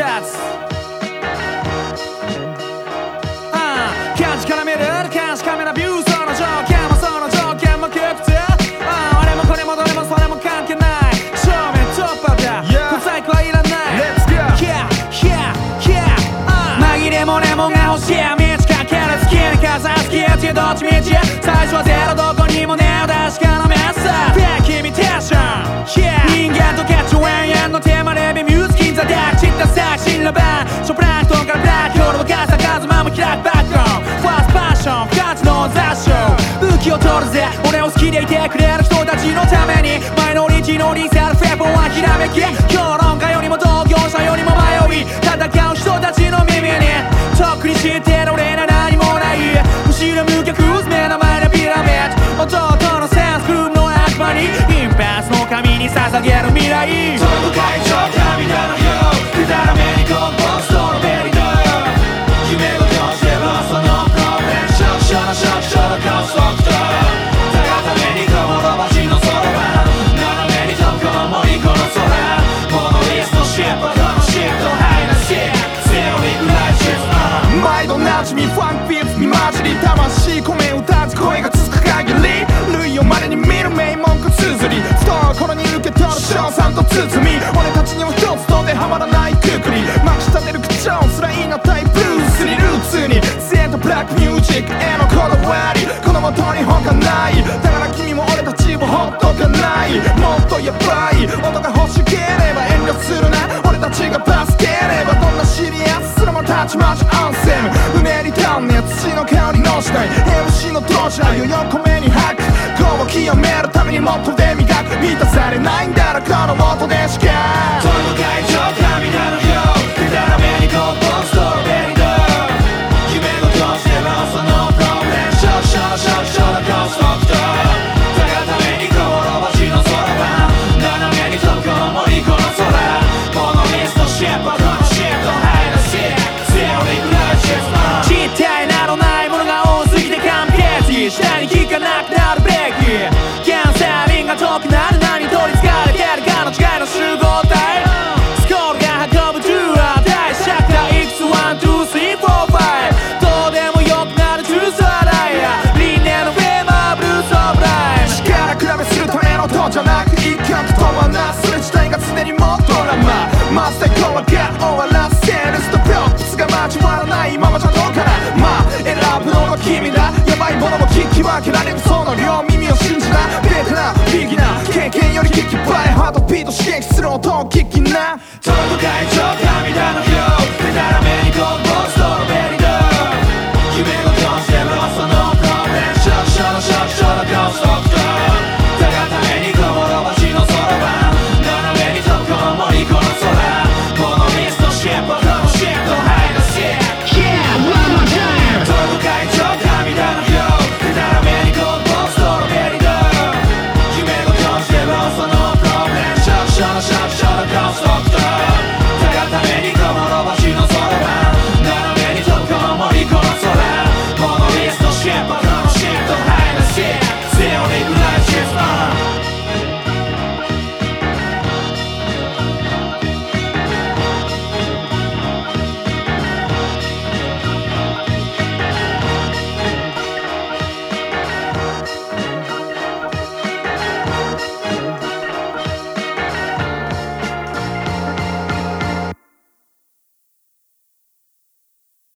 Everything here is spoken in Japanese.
シャツああ感じから見る監視カメラビューその条件もその条件も窮屈ああ俺もこれもどれもそれも関係ない正面突破だ小細工はいらない Let's go. Yeah Yeah あ紛れもねもが欲しい道かける好きに傘好きってどっちみち最初はゼロどこにもねを確かなメッセージ Fake imitation Yeah き評論家よりも同業者よりも迷い戦う人たちの耳に。とっくに知ってる俺な何もない。後ろ向きクズ目の前のピラミッド。弟のセンスクルームの悪魔に。インパスの神に捧げる未来。その会長涙のラックミュージックへのこだわりこの元に他ない。だから君も俺たちをほっとかない。もっとヤバい音が欲しければ遠慮するな。俺たちが助ければどんなシリアスすらもたちまちアンセムうねりたんねや土の香りのしない。MC の当時はよ横目に吐く。こう清めるためにもっとで磨く。満たされないんだろこの音でしか。じゃなく一曲とはなすれ自体が常にもドラマ。マスターコアが終わらせるストップロップスが交わらないままじゃどうかな。まあ選ぶのは君だ。ヤバいものも聞き分けられるその両耳を信じな。ベテランビギナー。経験より聞きバイハートピート刺激する音を聞きな。トップ会長